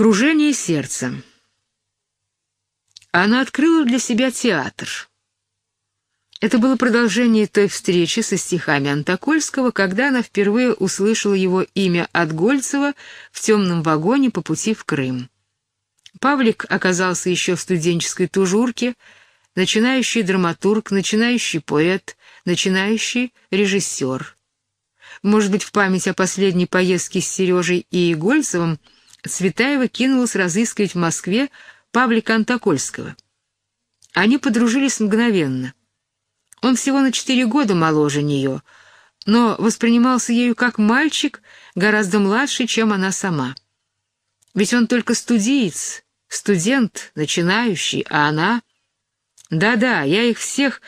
Кружение сердца. Она открыла для себя театр. Это было продолжение той встречи со стихами Антокольского, когда она впервые услышала его имя от Гольцева в темном вагоне по пути в Крым. Павлик оказался еще в студенческой тужурке, начинающий драматург, начинающий поэт, начинающий режиссер. Может быть, в память о последней поездке с Сережей и Гольцевым Цветаева кинулась разыскивать в Москве Павлика Антокольского. Они подружились мгновенно. Он всего на четыре года моложе нее, но воспринимался ею как мальчик, гораздо младше, чем она сама. Ведь он только студиец, студент, начинающий, а она... Да-да, я их всех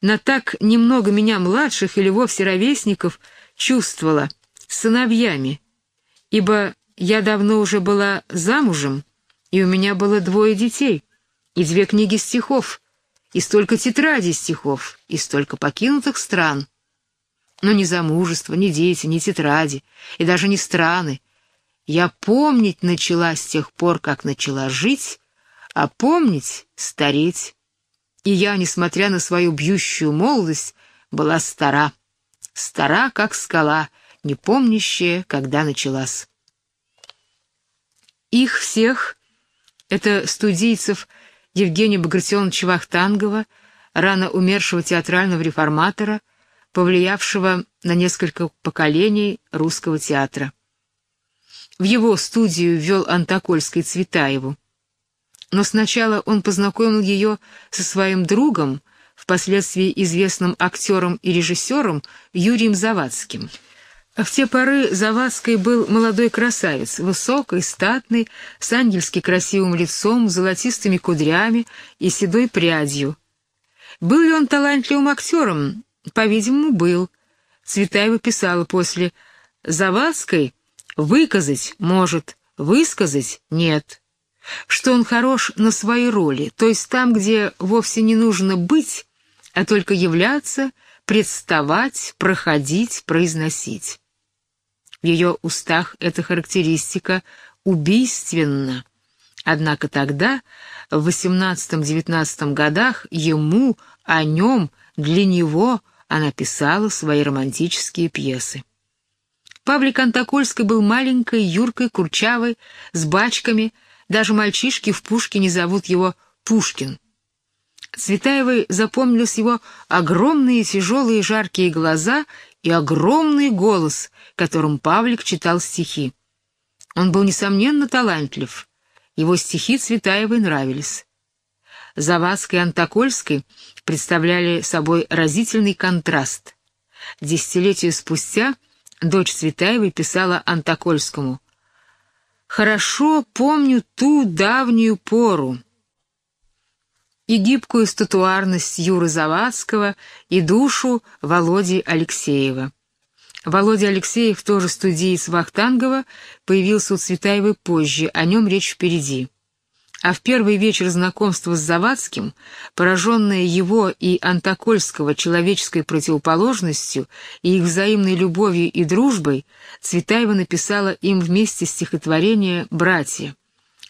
на так немного меня младших или вовсе ровесников чувствовала, сыновьями, ибо я давно уже была замужем, и у меня было двое детей, и две книги стихов, и столько тетрадей стихов, и столько покинутых стран. Но ни замужество, ни дети, ни тетради, и даже не страны. Я помнить начала с тех пор, как начала жить, а помнить — стареть. И я, несмотря на свою бьющую молодость, была стара. Стара, как скала, не помнящая, когда началась. Их всех, это студийцев Евгения Багратионовича Вахтангова, рано умершего театрального реформатора, повлиявшего на несколько поколений русского театра. В его студию ввел Антокольский Цветаеву. Но сначала он познакомил ее со своим другом, впоследствии известным актером и режиссером Юрием Завадским. В те поры Завадский был молодой красавец, высокий, статный, с ангельски красивым лицом, золотистыми кудрями и седой прядью. Был ли он талантливым актером? По-видимому, был. Цветаева писала после «Завадской выказать может, высказать нет». Что он хорош на своей роли, то есть там, где вовсе не нужно быть, а только являться, представать, проходить, произносить. Ее устах эта характеристика убийственна. Однако тогда, в XVIII-XIX годах, ему, о нем, для него она писала свои романтические пьесы. Павлик Антокольский был маленькой, юркой, курчавой, с бачками, даже мальчишки в Пушкине зовут его Пушкин. Цветаевой запомнились его огромные тяжелые жаркие глаза и огромный голос, которым Павлик читал стихи. Он был, несомненно, талантлив. Его стихи Цветаевой нравились. Завадской и Антокольской представляли собой разительный контраст. Десятилетия спустя дочь Цветаевой писала Антокольскому «Хорошо помню ту давнюю пору, и гибкую статуарность Юры Завадского, и душу Володи Алексеева. Володя Алексеев, тоже студиец Вахтангова, появился у Цветаевой позже, о нем речь впереди. А в первый вечер знакомства с Завадским, пораженная его и Антокольского человеческой противоположностью и их взаимной любовью и дружбой, Цветаева написала им вместе стихотворение «Братья».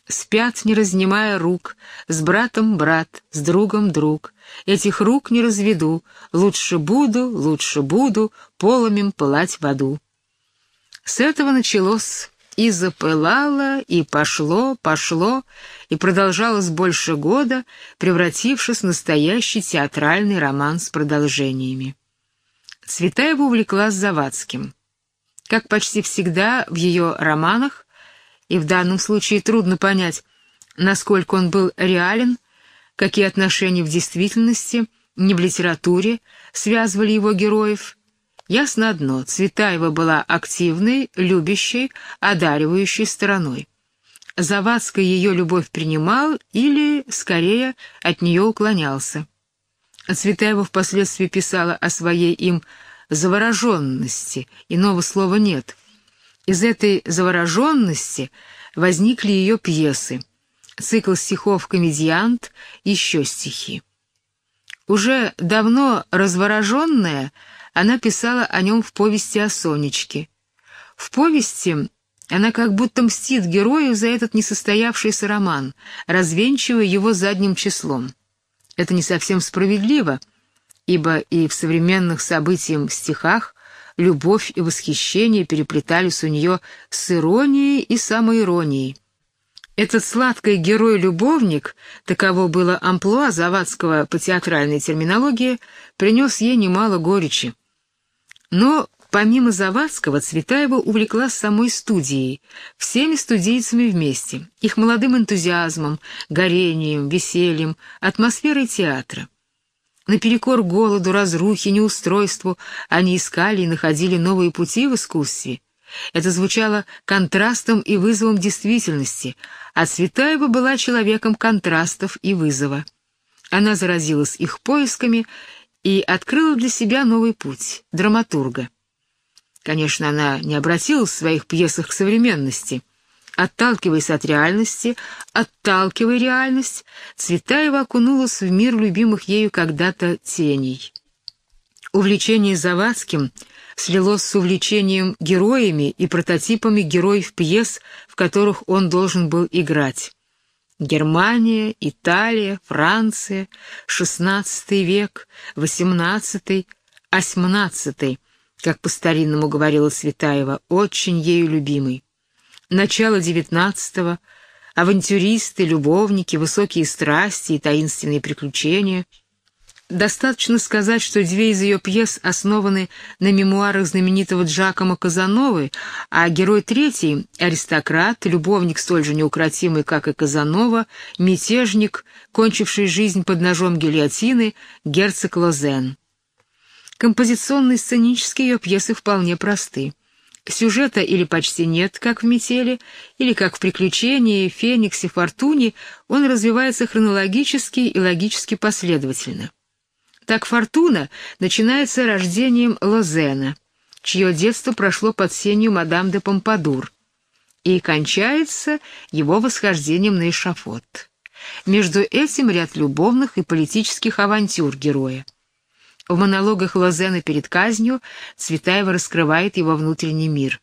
Спят, не разнимая рук, с братом брат, с другом друг. Этих рук не разведу, лучше буду, лучше буду, поломем пылать в аду. С этого началось и запылало, и пошло, пошло, и продолжалось больше года, превратившись в настоящий театральный роман с продолжениями. Цветаева увлеклась Завадским. Как почти всегда в ее романах, и в данном случае трудно понять, насколько он был реален, какие отношения в действительности, не в литературе, связывали его героев. Ясно одно, Цветаева была активной, любящей, одаривающей стороной. Завадский ее любовь принимал или, скорее, от нее уклонялся. Цветаева впоследствии писала о своей им завороженности, иного слова нет — из этой завороженности возникли ее пьесы. Цикл стихов «Комедиант», еще стихи. Уже давно развороженная, она писала о нем в повести о Сонечке. В повести Она как будто мстит герою за этот несостоявшийся роман, развенчивая его задним числом. Это не совсем справедливо, ибо и в современных событиям стихах любовь и восхищение переплетались у нее с иронией и самоиронией. Этот сладкий герой-любовник, таково было амплуа Завадского по театральной терминологии, принес ей немало горечи. Но помимо Завадского Цветаева увлеклась самой студией, всеми студийцами вместе, их молодым энтузиазмом, горением, весельем, атмосферой театра. Наперекор голоду, разрухе, неустройству они искали и находили новые пути в искусстве. Это звучало контрастом и вызовом действительности, а Цветаева была человеком контрастов и вызова. Она заразилась их поисками и открыла для себя новый путь — драматурга. Конечно, она не обратилась в своих пьесах к современности. Отталкиваясь от реальности, отталкивая реальность, Цветаева окунулась в мир любимых ею когда-то теней. Увлечение Завадским — слилось с увлечением героями и прототипами героев пьес, в которых он должен был играть. Германия, Италия, Франция, XVI век, XVIII, XVIII, как по-старинному говорила Светаева, очень ею любимый. Начало XIX, авантюристы, любовники, высокие страсти и таинственные приключения — Достаточно сказать, что две из ее пьес основаны на мемуарах знаменитого Джакома Казановы, а герой третий — аристократ, любовник столь же неукротимый, как и Казанова, мятежник, кончивший жизнь под ножом гильотины, герцог Лозен. Композиционные сценические ее пьесы вполне просты. Сюжета или почти нет, как в «Метели», или как в «Приключении», «Фениксе», «Фортуне», он развивается хронологически и логически последовательно. Так фортуна начинается рождением Лозена, чье детство прошло под сенью мадам де Помпадур, и кончается его восхождением на эшафот. Между этим ряд любовных и политических авантюр героя. В монологах Лозена перед казнью Цветаева раскрывает его внутренний мир.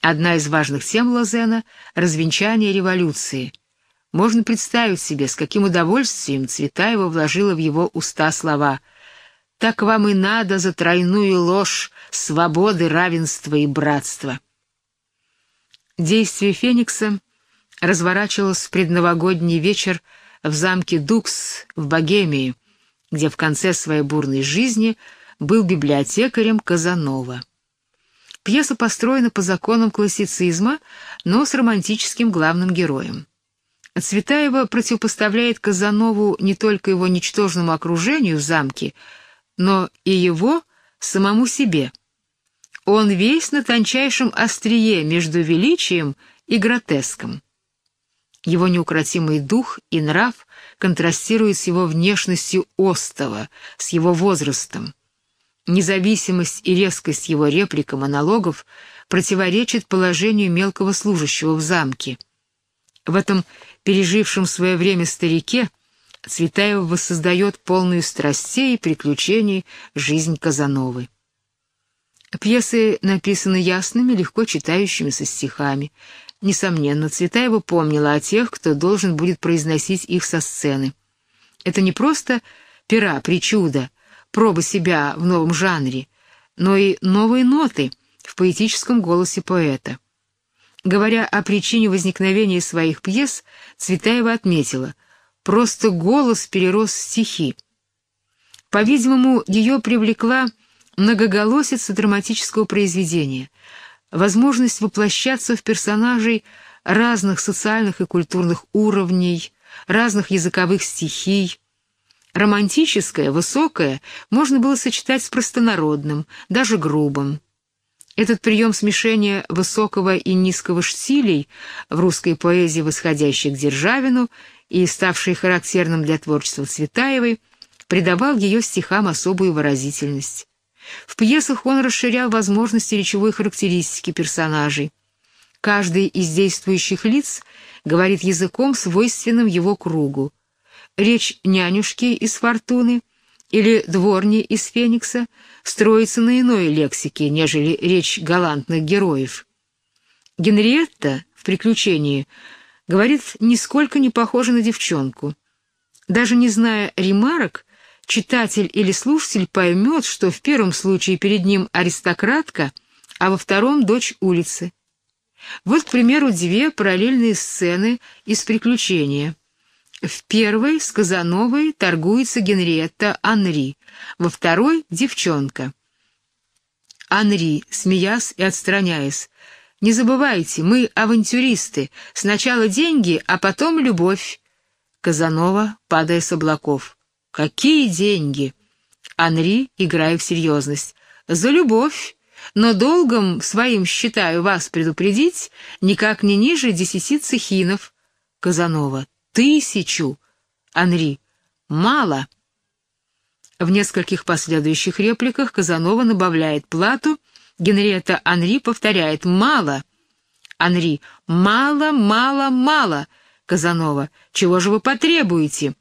Одна из важных тем Лозена — развенчание революции — можно представить себе, с каким удовольствием Цветаева вложила в его уста слова «Так вам и надо за тройную ложь свободы, равенства и братства». Действие Феникса разворачивалось в предновогодний вечер в замке Дукс в Богемии, где в конце своей бурной жизни был библиотекарем Казанова. Пьеса построена по законам классицизма, но с романтическим главным героем. Цветаева противопоставляет Казанову не только его ничтожному окружению в замке, но и его самому себе. Он весь на тончайшем острие между величием и гротеском. Его неукротимый дух и нрав контрастируют с его внешностью остова, с его возрастом. Независимость и резкость его реплик и монологов противоречат положению мелкого служащего в замке. В этом пережившем свое время старике, Цветаева воссоздает полную страстей и приключений жизнь Казановы. Пьесы написаны ясными, легко читающимися стихами. Несомненно, Цветаева помнила о тех, кто должен будет произносить их со сцены. Это не просто пера, причуда, проба себя в новом жанре, но и новые ноты в поэтическом голосе поэта. Говоря о причине возникновения своих пьес, Цветаева отметила, просто голос перерос стихи. По-видимому, ее привлекла многоголосица драматического произведения, возможность воплощаться в персонажей разных социальных и культурных уровней, разных языковых стихий. Романтическое, высокое можно было сочетать с простонародным, даже грубым. Этот прием смешения высокого и низкого штилей в русской поэзии, восходящей к Державину и ставший характерным для творчества Цветаевой, придавал ее стихам особую выразительность. В пьесах он расширял возможности речевой характеристики персонажей. Каждый из действующих лиц говорит языком, свойственным его кругу. Речь нянюшки из «Фортуны» или дворни из Феникса строится на иной лексике, нежели речь галантных героев. Генриетта в «Приключении» говорит, нисколько не похожа на девчонку. Даже не зная ремарок, читатель или слушатель поймет, что в первом случае перед ним аристократка, а во втором — дочь улицы. Вот, к примеру, две параллельные сцены из «Приключения». В первой с Казановой торгуется Генриетта Анри, во второй — девчонка. Анри, смеясь и отстраняясь, «Не забывайте, мы авантюристы, сначала деньги, а потом любовь». Казанова, падая с облаков. «Какие деньги?» Анри, играя в серьезность. «За любовь, но долгом своим считаю вас предупредить, никак не ниже десяти цехинов». Казанова. «Тысячу!» Анри. «Мало!» В нескольких последующих репликах Казанова добавляет плату, Генриетта Анри повторяет «мало». Анри «мало, мало, мало». Казанова «чего же вы потребуете?»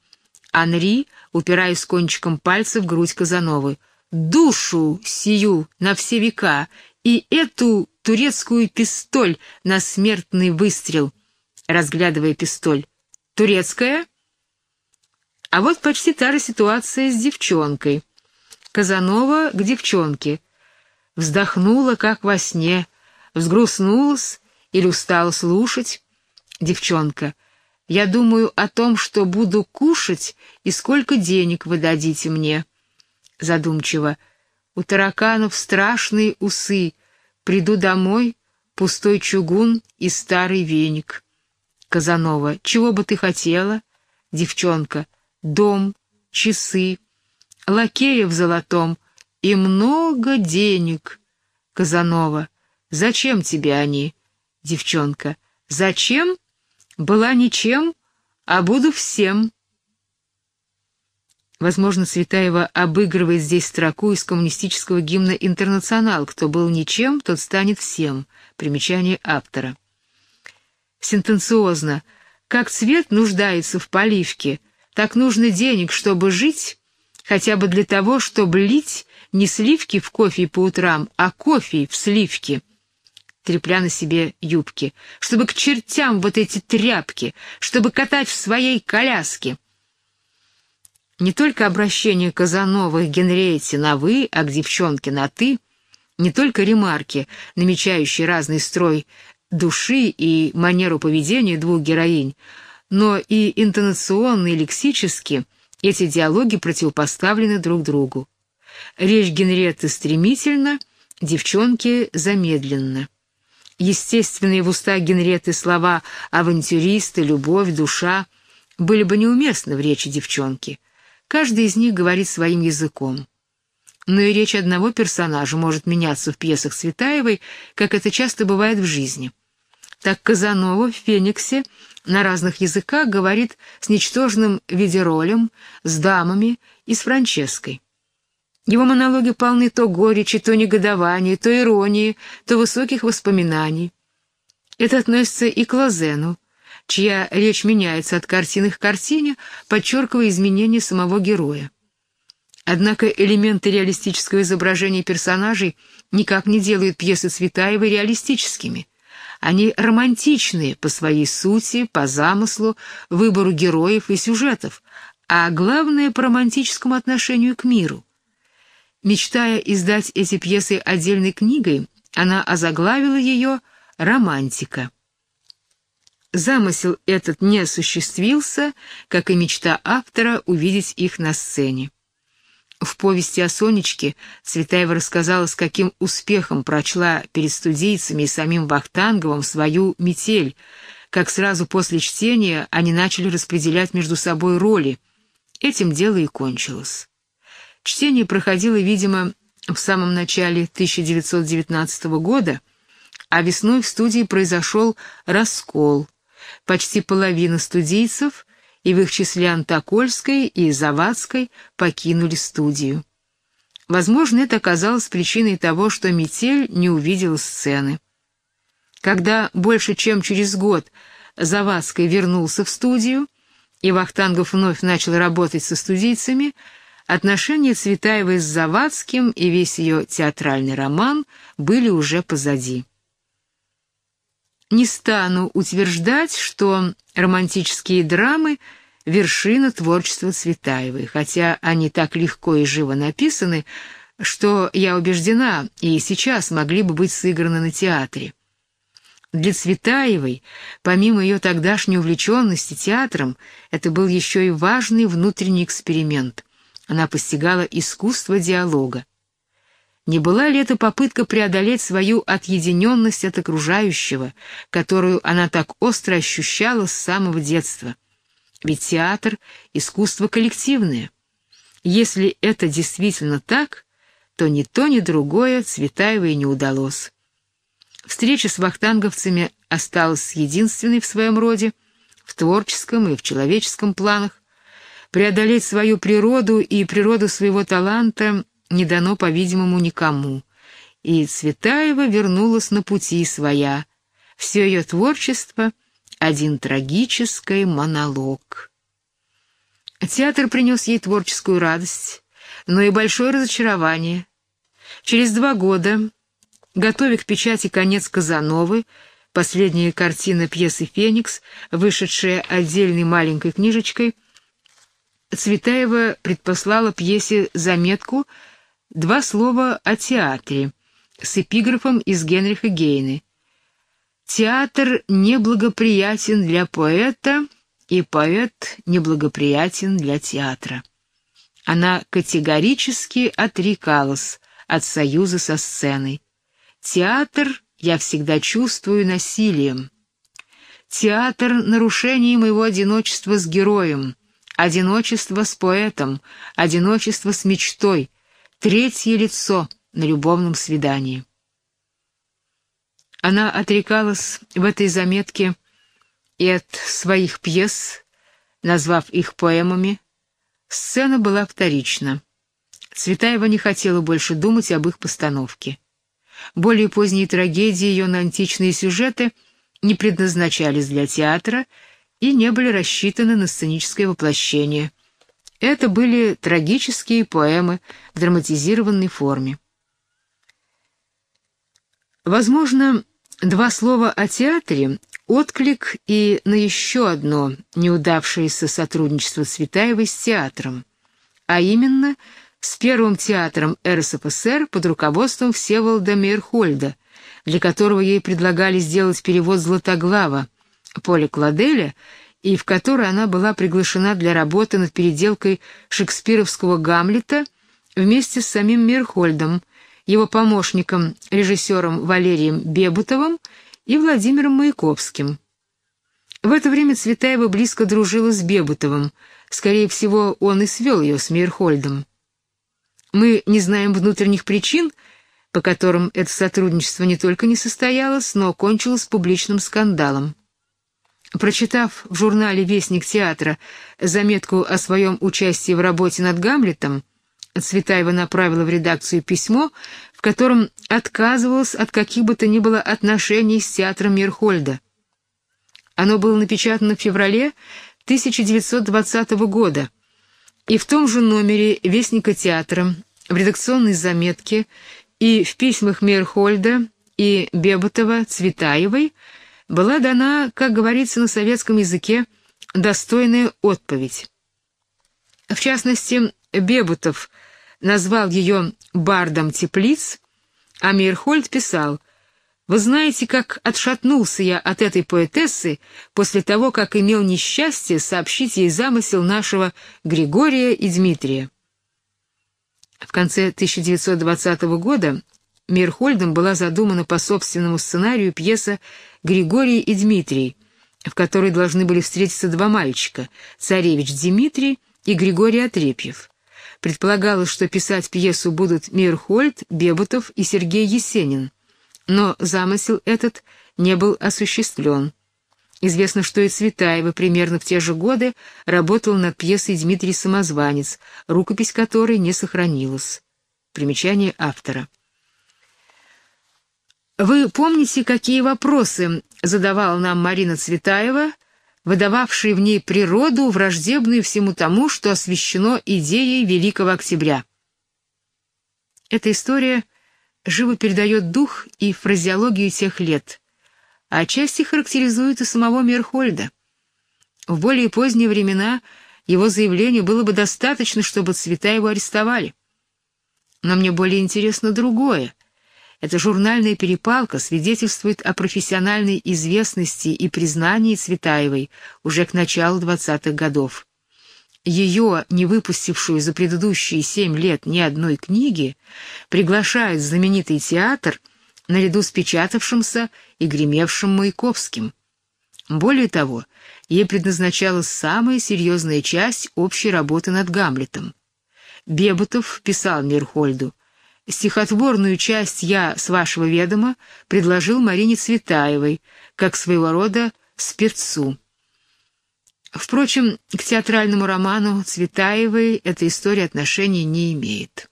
Анри, упираясь кончиком пальца в грудь Казановы. «Душу сию на все века и эту турецкую пистоль на смертный выстрел», разглядывая пистоль. «Турецкая?» А вот почти та же ситуация с девчонкой. Казанова к девчонке. Вздохнула, как во сне, взгрустнулась или устала слушать. Девчонка. Я думаю о том, что буду кушать и сколько денег вы дадите мне. Задумчиво. У тараканов страшные усы. Приду домой, пустой чугун и старый веник. Казанова. Чего бы ты хотела? Девчонка. Дом, часы, лакея в золотом и много денег. Казанова. Зачем тебе они? Девчонка. Зачем? Была ничем, а буду всем. Возможно, Цветаева обыгрывает здесь строку из коммунистического гимна «Интернационал». Кто был ничем, тот станет всем. Примечание автора. Сентенциозно. Как цвет нуждается в поливке, так нужно денег, чтобы жить, хотя бы для того, чтобы лить не сливки в кофе по утрам, а кофе в сливки трепля на себе юбки, чтобы к чертям вот эти тряпки, чтобы катать в своей коляске. Не только обращение Казанова к Генриете на «вы», а к девчонке на «ты», не только ремарки, намечающие разный строй души и манеру поведения двух героинь, но и интонационно и лексически эти диалоги противопоставлены друг другу. Речь Генриетты стремительна, девчонки замедленно. Естественные в устах Генриетты слова «авантюристы», «любовь», «душа» были бы неуместны в речи девчонки. Каждый из них говорит своим языком. Но и речь одного персонажа может меняться в пьесах Светаевой, как это часто бывает в жизни. Так Казанова в «Фениксе» на разных языках говорит с ничтожным видеролем, с дамами и с Франческой. Его монологи полны то горечи, то негодования, то иронии, то высоких воспоминаний. Это относится и к Лозену, чья речь меняется от картины к картине, подчеркивая изменения самого героя. Однако элементы реалистического изображения персонажей никак не делают пьесы Цветаевой реалистическими. Они романтичные по своей сути, по замыслу, выбору героев и сюжетов, а главное по романтическому отношению к миру. Мечтая издать эти пьесы отдельной книгой, она озаглавила ее «Романтика». Замысел этот не осуществился, как и мечта автора увидеть их на сцене. В повести о Сонечке Цветаева рассказала, с каким успехом прочла перед студийцами и самим Вахтанговым свою «Метель», как сразу после чтения они начали распределять между собой роли. Этим дело и кончилось. Чтение проходило, видимо, в самом начале 1919 года, а весной в студии произошел раскол. Почти половина студийцев, и в их числе Антокольской и Завадской, покинули студию. Возможно, это оказалось причиной того, что Метель не увидела сцены. Когда больше чем через год Завадской вернулся в студию, и Вахтангов вновь начал работать со студийцами, Отношения Цветаевой с Завадским и весь ее театральный роман были уже позади. Не стану утверждать, что романтические драмы — вершина творчества Цветаевой, хотя они так легко и живо написаны, что, я убеждена, и сейчас могли бы быть сыграны на театре. Для Цветаевой, помимо ее тогдашней увлеченности театром, это был еще и важный внутренний эксперимент. Она постигала искусство диалога. Не была ли это попытка преодолеть свою отъединенность от окружающего, которую она так остро ощущала с самого детства? Ведь театр — искусство коллективное. Если это действительно так, то ни то, ни другое Цветаевой не удалось. Встреча с вахтанговцами осталась единственной в своем роде, в творческом и в человеческом планах. Преодолеть свою природу и природу своего таланта не дано, по-видимому, никому. И Цветаева вернулась на пути своя. Все ее творчество — один трагический монолог. Театр принес ей творческую радость, но и большое разочарование. Через два года, готовя к печати конец Казановы, последняя картина пьесы «Феникс», вышедшая отдельной маленькой книжечкой, Цветаева предпослала пьесе заметку «Два слова о театре» с эпиграфом из Генриха Гейны. «Театр неблагоприятен для поэта, и поэт неблагоприятен для театра». Она категорически отрекалась от союза со сценой. Театр я всегда чувствую насилием. Театр — нарушение моего одиночества с героем, одиночество с поэтом, одиночество с мечтой, третье лицо на любовном свидании. Она отрекалась в этой заметке и от своих пьес, назвав их поэмами. Сцена была вторична. Цветаева не хотела больше думать об их постановке. Более поздние трагедии ее на античные сюжеты не предназначались для театра и не были рассчитаны на сценическое воплощение. Это были трагические поэмы в драматизированной форме. Возможно, два слова о театре — отклик и на еще одно неудавшееся сотрудничество Цветаевой с театром, а именно — с Первым театром РСФСР под руководством Всеволода Мейерхольда, для которого ей предлагали сделать перевод «Златоглава» Поля Кладеля, и в который она была приглашена для работы над переделкой шекспировского «Гамлета» вместе с самим Мейерхольдом, его помощником, режиссером Валерием Бебутовым и Владимиром Маяковским. В это время Цветаева близко дружила с Бебутовым, скорее всего, он и свел ее с Мейерхольдом. Мы не знаем внутренних причин, по которым это сотрудничество не только не состоялось, но кончилось публичным скандалом. Прочитав в журнале «Вестник театра» заметку о своем участии в работе над Гамлетом, Цветаева направила в редакцию письмо, в котором отказывалась от каких бы то ни было отношений с театром Мирхольда. Оно было напечатано в феврале 1920 года, и в том же номере «Вестника театра» в редакционной заметке и в письмах Мейерхольда и Бебутова Цветаевой была дана, как говорится на советском языке, достойная отповедь. В частности, Бебутов назвал ее «бардом теплиц», а Мейерхольд писал «Вы знаете, как отшатнулся я от этой поэтессы после того, как имел несчастье сообщить ей замысел нашего Григория и Дмитрия». В конце 1920 года Мирхольдом была задумана по собственному сценарию пьеса «Григорий и Дмитрий», в которой должны были встретиться два мальчика — царевич Дмитрий и Григорий Отрепьев. Предполагалось, что писать пьесу будут Мирхольд, Бебутов и Сергей Есенин, но замысел этот не был осуществлен. Известно, что и Цветаева примерно в те же годы работал над пьесой «Дмитрий Самозванец», рукопись которой не сохранилась. Примечание автора. Вы помните, какие вопросы задавала нам Марина Цветаева, выдававшая в ней природу, враждебную всему тому, что освящено идеей Великого Октября? Эта история живо передает дух и фразеологию тех лет – а отчасти характеризует и самого Мерхольда. В более поздние времена его заявлению было бы достаточно, чтобы Цветаеву арестовали. Но мне более интересно другое. Эта журнальная перепалка свидетельствует о профессиональной известности и признании Цветаевой уже к началу 20-х годов. Ее, не выпустившую за предыдущие семь лет ни одной книги, приглашают в знаменитый театр наряду с печатавшимся и гремевшим Маяковским. Более того, ей предназначалась самая серьезная часть общей работы над Гамлетом. Бебутов писал Мирхольду, «Стихотворную часть я, с вашего ведома, предложил Марине Цветаевой, как своего рода спиртцу». Впрочем, к театральному роману Цветаевой эта история отношения не имеет.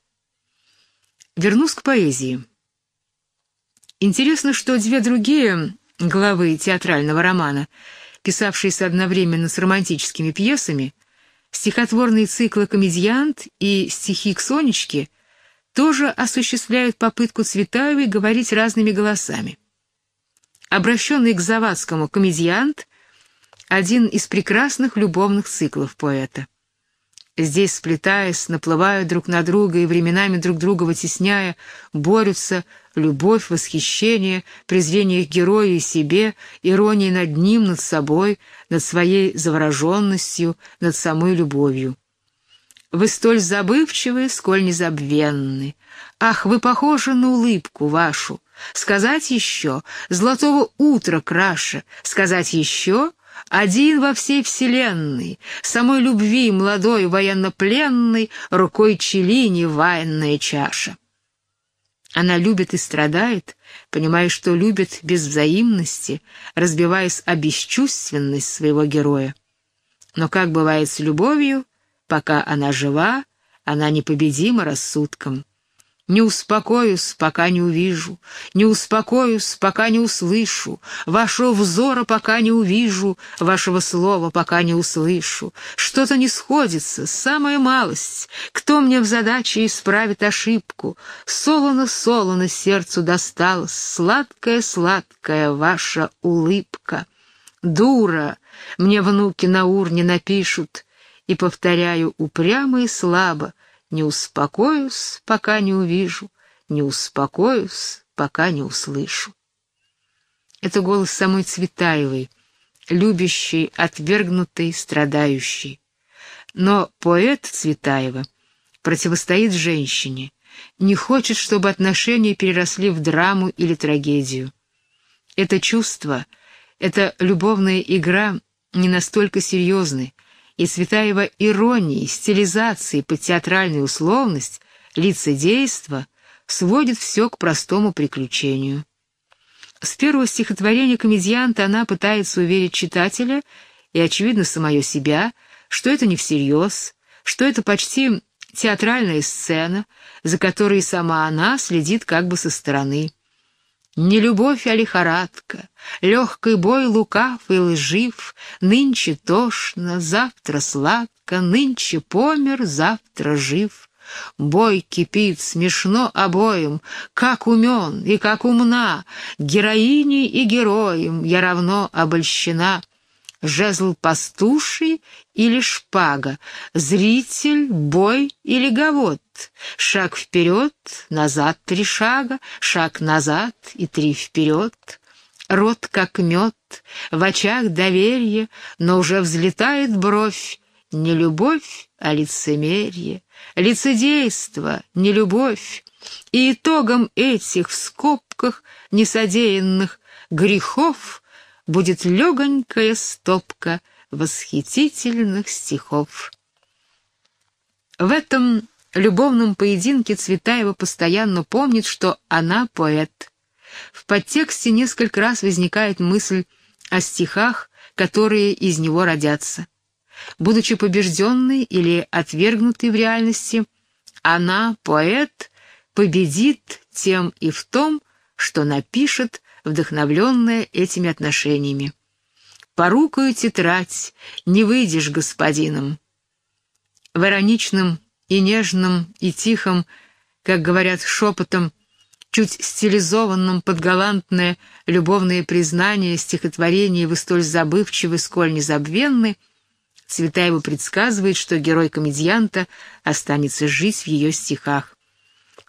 Вернусь к поэзии. Интересно, что две другие главы театрального романа, писавшиеся одновременно с романтическими пьесами, стихотворные циклы «Комедиант» и «Стихи к Сонечке» тоже осуществляют попытку Цветаевой говорить разными голосами. Обращенный к Завадскому «Комедиант» — один из прекрасных любовных циклов поэта. Здесь, сплетаясь, наплывают друг на друга и временами друг друга вытесняя, борются любовь, восхищение, презрение к герою и себе, ирония над ним, над собой, над своей завороженностью, над самой любовью. Вы столь забывчивы, сколь незабвенны. Ах, вы похожи на улыбку вашу. Сказать еще, золотого утра краше, сказать еще — один во всей вселенной, самой любви молодой военнопленной, рукой Челини военная чаша. Она любит и страдает, понимая, что любит без взаимности, разбиваясь о бесчувственность своего героя. Но как бывает с любовью, пока она жива, она непобедима рассудком. Не успокоюсь, пока не увижу, не успокоюсь, пока не услышу, вашего взора пока не увижу, вашего слова пока не услышу. Что-то не сходится, самая малость. Кто мне в задаче исправит ошибку? Солоно-солоно сердцу досталось, сладкая-сладкая ваша улыбка. Дура, мне внуки на урне напишут, и повторяю упрямо и слабо — не успокоюсь, пока не увижу, не успокоюсь, пока не услышу. Это голос самой Цветаевой, любящей, отвергнутой, страдающей. Но поэт Цветаева противостоит женщине, не хочет, чтобы отношения переросли в драму или трагедию. Это чувство, эта любовная игра не настолько серьезны, и Цветаева иронии, стилизации под театральную условность, лицедейство сводит все к простому приключению. С первого стихотворения комедианта она пытается уверить читателя и, очевидно, самое себя, что это не всерьез, что это почти театральная сцена, за которой сама она следит как бы со стороны. Не любовь, а лихорадка, легкий бой лукав и лжив, Нынче тошно, завтра сладко, нынче помер, завтра жив. Бой кипит смешно обоим, как умен и как умна, Героиней и героем я равно обольщена — жезл пастуший или шпага, зритель, бой или гавот, шаг вперед, назад три шага, шаг назад и три вперед. Рот как мед, в очах доверие, но уже взлетает бровь, не любовь, а лицемерие, лицедейство, не любовь. И итогом этих в скобках несодеянных грехов будет легонькая стопка восхитительных стихов. В этом любовном поединке Цветаева постоянно помнит, что она поэт. В подтексте несколько раз возникает мысль о стихах, которые из него родятся. Будучи побежденной или отвергнутой в реальности, она, поэт, победит тем и в том, что напишет вдохновленная этими отношениями. «Порукою тетрадь, не выйдешь господином». В ироничном и нежном и тихом, как говорят шепотом, чуть стилизованном под галантное любовное признание стихотворения вы столь забывчивы, сколь незабвенны, Цветаева предсказывает, что герой комедианта останется жить в ее стихах.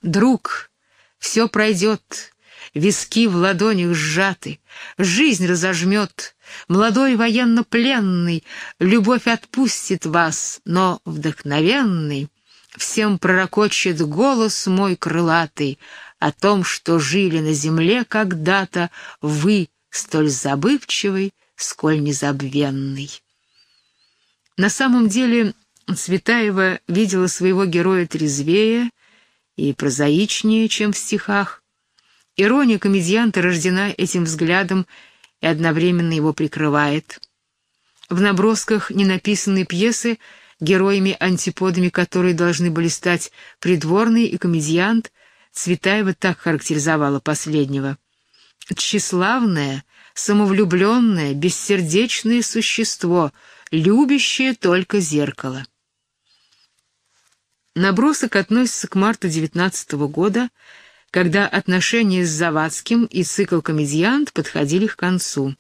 «Друг, все пройдет, виски в ладонях сжаты, жизнь разожмет, молодой военно-пленный, любовь отпустит вас, но вдохновенный» всем пророкочет голос мой крылатый о том, что жили на земле когда-то вы, столь забывчивый, сколь незабвенный. На самом деле Цветаева видела своего героя трезвее и прозаичнее, чем в стихах. Ирония комедианта рождена этим взглядом и одновременно его прикрывает. В набросках ненаписанной пьесы – героями-антиподами которые должны были стать придворный и комедиант, Цветаева так характеризовала последнего. «Тщеславное, самовлюбленное, бессердечное существо, любящее только зеркало». Набросок относится к марту 19 года, когда отношения с Завадским и цикл «Комедиант» подходили к концу.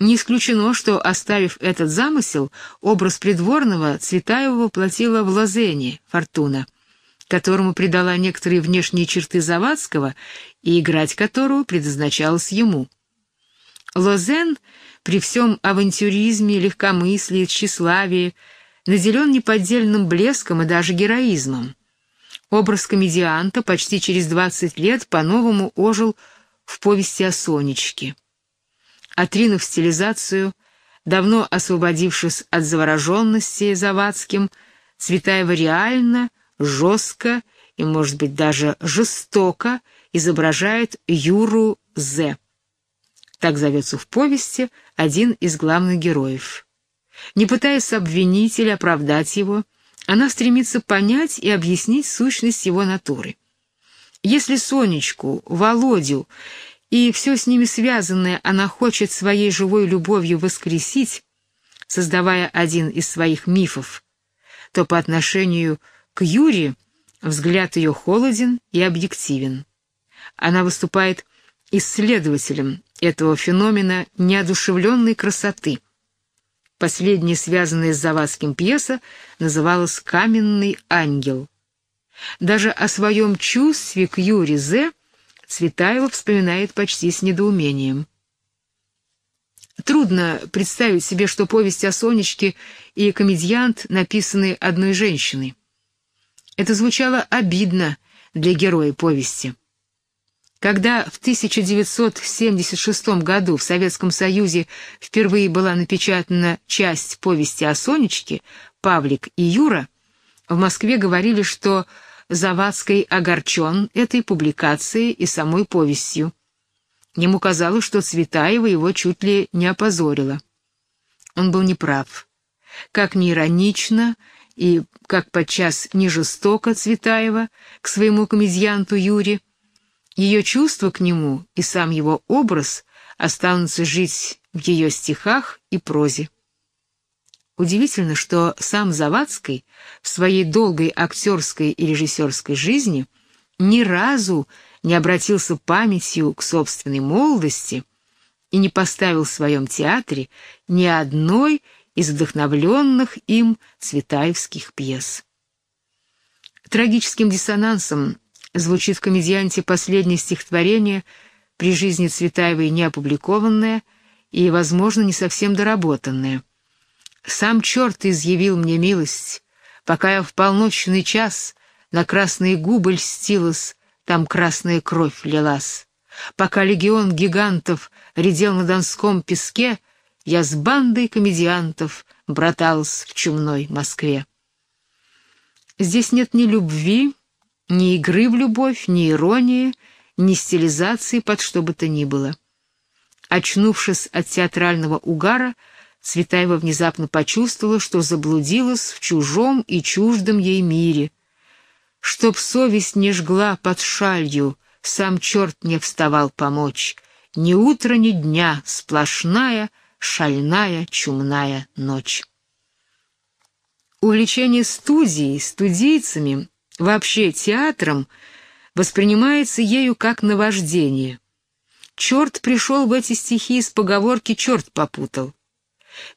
Не исключено, что, оставив этот замысел, образ придворного Цветаева воплотила в Лозене, Фортуна, которому придала некоторые внешние черты Завадского и играть которого предназначалось ему. Лозен при всем авантюризме, легкомыслии, тщеславии наделен неподдельным блеском и даже героизмом. Образ комедианта почти через 20 лет по-новому ожил в повести о Сонечке. Отринув стилизацию, давно освободившись от завороженности Завадским, Цветаева реально, жестко и, может быть, даже жестоко изображает Юру З. Так зовется в повести один из главных героев. Не пытаясь обвинить или оправдать его, она стремится понять и объяснить сущность его натуры. Если Сонечку, Володю и все с ними связанное она хочет своей живой любовью воскресить, создавая один из своих мифов, то по отношению к Юре взгляд ее холоден и объективен. Она выступает исследователем этого феномена неодушевленной красоты. Последняя, связанная с Завадским пьеса, называлась «Каменный ангел». Даже о своем чувстве к Юре Зе Цветаева вспоминает почти с недоумением. Трудно представить себе, что повесть о Сонечке и комедиант написаны одной женщиной. Это звучало обидно для героя повести. Когда в 1976 году в Советском Союзе впервые была напечатана часть повести о Сонечке «Павлик и Юра», в Москве говорили, что Завадский огорчен этой публикацией и самой повестью. Ему казалось, что Цветаева его чуть ли не опозорила. Он был неправ. Как ни иронично и как подчас не жестоко Цветаева к своему комедианту Юре, ее чувства к нему и сам его образ останутся жить в ее стихах и прозе. Удивительно, что сам Завадский в своей долгой актерской и режиссерской жизни ни разу не обратился памятью к собственной молодости и не поставил в своем театре ни одной из вдохновленных им цветаевских пьес. Трагическим диссонансом звучит в комедианте последнее стихотворение при жизни Цветаевой не опубликованное и, возможно, не совсем доработанное – сам черт изъявил мне милость, пока я в полночный час на красные губы льстилась, там красная кровь лилась. Пока легион гигантов редел на донском песке, я с бандой комедиантов браталась в чумной Москве. Здесь нет ни любви, ни игры в любовь, ни иронии, ни стилизации под что бы то ни было. Очнувшись от театрального угара, Цветаева внезапно почувствовала, что заблудилась в чужом и чуждом ей мире. Чтоб совесть не жгла под шалью, сам черт не вставал помочь. Ни утра, ни дня, сплошная, шальная, чумная ночь. Увлечение студией, студийцами, вообще театром воспринимается ею как наваждение. Черт пришел в эти стихи из поговорки «черт попутал».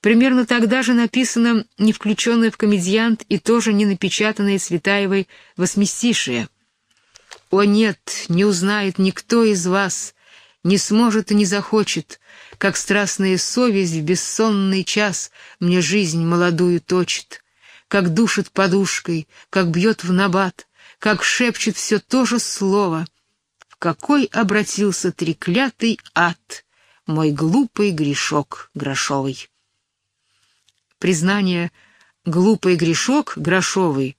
Примерно тогда же написано не включенное в комедиант и тоже не напечатанное Цветаевой «Восместишие». «О нет, не узнает никто из вас, не сможет и не захочет, как страстная совесть в бессонный час мне жизнь молодую точит, как душит подушкой, как бьет в набат, как шепчет все то же слово. В какой обратился треклятый ад, мой глупый грешок грошовый. Признание «глупый грешок грошовый»,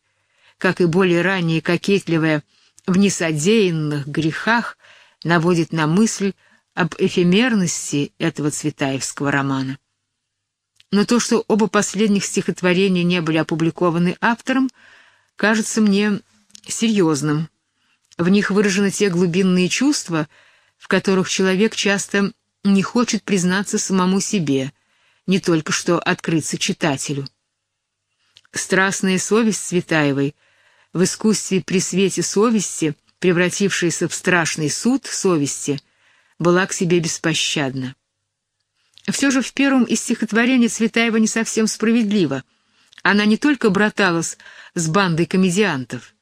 как и более ранее кокетливое «в несодеянных грехах», наводит на мысль об эфемерности этого цветаевского романа. Но то, что оба последних стихотворения не были опубликованы автором, кажется мне серьезным. В них выражены те глубинные чувства, в которых человек часто не хочет признаться самому себе, не только что открыться читателю. Страстная совесть Цветаевой в искусстве при свете совести, превратившаяся в страшный суд совести, была к себе беспощадна. Все же в первом из стихотворений Цветаева не совсем справедливо. Она не только браталась с бандой комедиантов.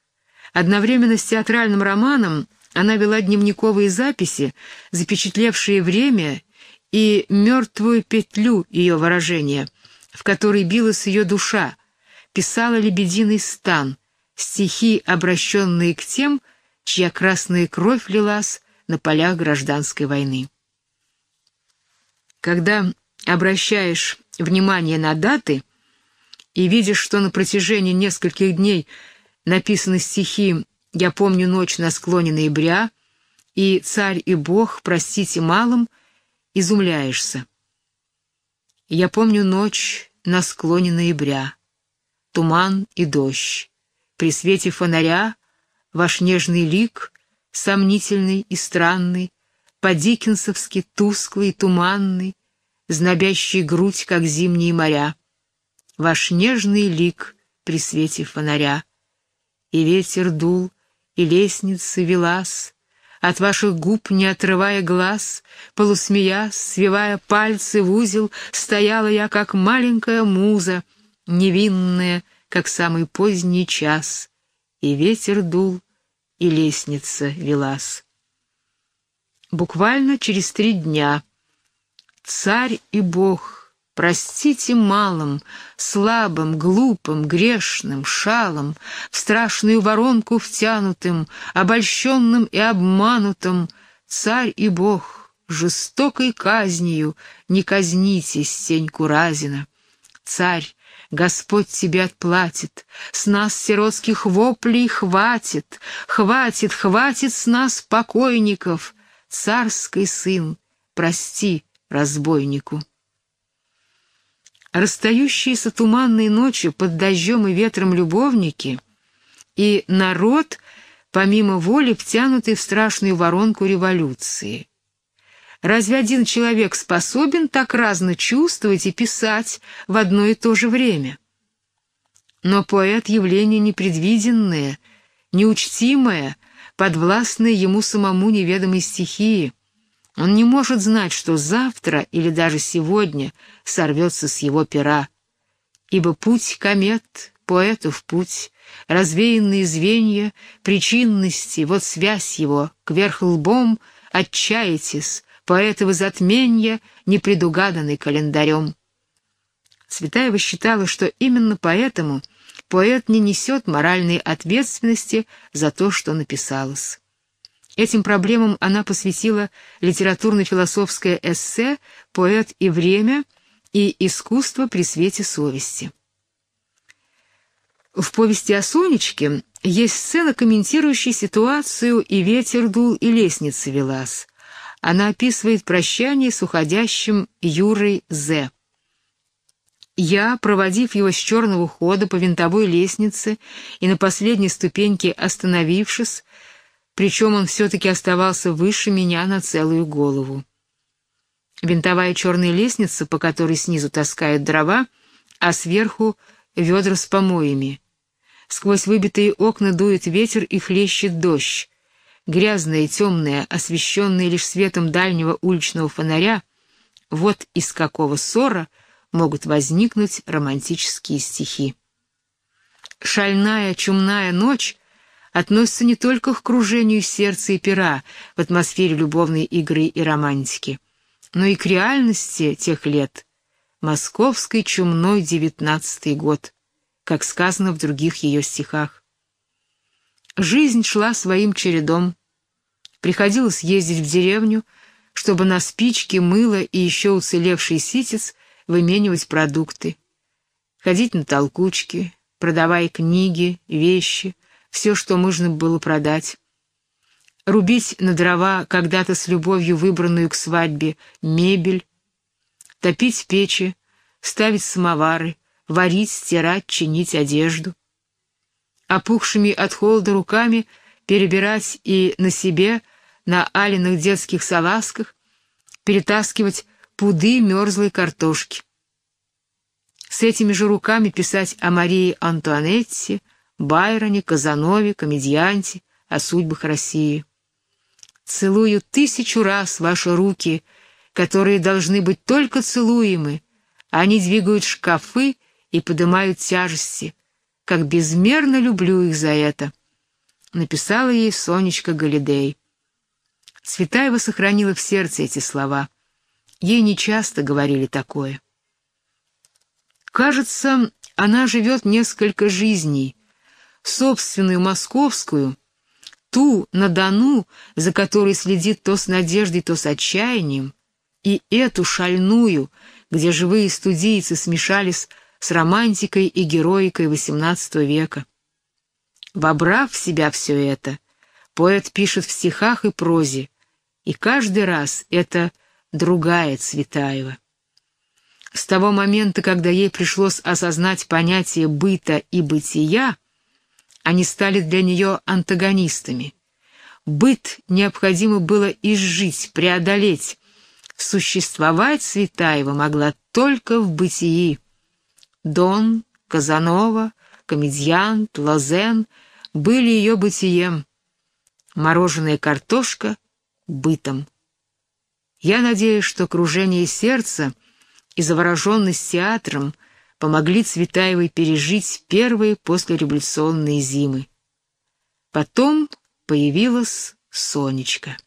Одновременно с театральным романом она вела дневниковые записи, запечатлевшие время и мертвую петлю ее выражения, в которой билась ее душа, писала «Лебединый стан», стихи, обращенные к тем, чья красная кровь лилась на полях гражданской войны. Когда обращаешь внимание на даты и видишь, что на протяжении нескольких дней написаны стихи «Я помню ночь на склоне ноября» и «Царь и Бог, простите малым», изумляешься. Я помню ночь на склоне ноября, туман и дождь. При свете фонаря ваш нежный лик, сомнительный и странный, по-дикенсовски тусклый, туманный, знобящий грудь, как зимние моря. Ваш нежный лик при свете фонаря. И ветер дул, и лестница велась, от ваших губ, не отрывая глаз, полусмеясь, свивая пальцы в узел, стояла я, как маленькая муза, невинная, как самый поздний час, и ветер дул, и лестница велась буквально через три дня. Царь и Бог, простите малым, слабым, глупым, грешным, шалом, в страшную воронку втянутым, обольщенным и обманутым, царь и Бог, жестокой казнью не казните Стеньку Разина. Царь, Господь тебе отплатит, с нас сиротских воплей хватит, хватит, хватит с нас покойников, царский сын, прости разбойнику. Расстающиеся туманной ночью под дождем и ветром любовники и народ, помимо воли, втянутый в страшную воронку революции. Разве один человек способен так разно чувствовать и писать в одно и то же время? Но поэт — явление непредвиденное, неучтимое, подвластной ему самому неведомой стихии. Он не может знать, что завтра или даже сегодня сорвется с его пера. Ибо путь комет, поэтов путь, развеянные звенья, причинности, вот связь его, кверх лбом, отчаетесь, поэтовы затменья, непредугаданный календарем. Цветаева считала, что именно поэтому — поэт не несет моральной ответственности за то, что написалось. Этим проблемам она посвятила литературно-философское эссе «Поэт и время» и «Искусство при свете совести». В повести о Сонечке есть сцена, комментирующая ситуацию «И ветер дул, и лестница велась». Она описывает прощание с уходящим Юрой З. Я, проводив его с черного хода по винтовой лестнице и на последней ступеньке остановившись, причем он все-таки оставался выше меня на целую голову. Винтовая черная лестница, по которой снизу таскают дрова, а сверху ведра с помоями. Сквозь выбитые окна дует ветер и хлещет дождь. грязная и темная, освещенная лишь светом дальнего уличного фонаря, вот из какого ссора могут возникнуть романтические стихи. Шальная чумная ночь относится не только к кружению сердца и пера в атмосфере любовной игры и романтики, но и к реальности тех лет, московской чумной девятнадцатый год, как сказано в других ее стихах. Жизнь шла своим чередом. Приходилось ездить в деревню, чтобы на спички, мыло и еще уцелевший ситец выменивать продукты. Ходить на толкучки, продавая книги, вещи, все, что можно было продать. Рубить на дрова когда-то с любовью выбранную к свадьбе мебель, топить печи, ставить самовары, варить, стирать, чинить одежду опухшими от холода руками перебирать и на себе, на алиных детских салазках, перетаскивать пуды мерзлой картошки. С этими же руками писать о Марии Антуанетте, Байроне, Казанове, комедианте, о судьбах России. Целую тысячу раз ваши руки, которые должны быть только целуемы. Они двигают шкафы и поднимают тяжести, как безмерно люблю их за это», — написала ей Сонечка Галидей. Цветаева сохранила в сердце эти слова. Ей нечасто говорили такое. Кажется, она живет несколько жизней. Собственную московскую, ту на Дону, за которой следит то с надеждой, то с отчаянием, и эту шальную, где живые студийцы смешались с романтикой и героикой XVIII века. Вобрав в себя все это, поэт пишет в стихах и прозе, и каждый раз это другая Цветаева. С того момента, когда ей пришлось осознать понятие быта и бытия, они стали для нее антагонистами. Быт необходимо было изжить, преодолеть. Существовать Цветаева могла только в бытии. Дон, Казанова, комедиант, Лозен были ее бытием, мороженая картошка — бытом. Я надеюсь, что кружение сердца и завороженность театром помогли Цветаевой пережить первые послереволюционные зимы. Потом появилась Сонечка.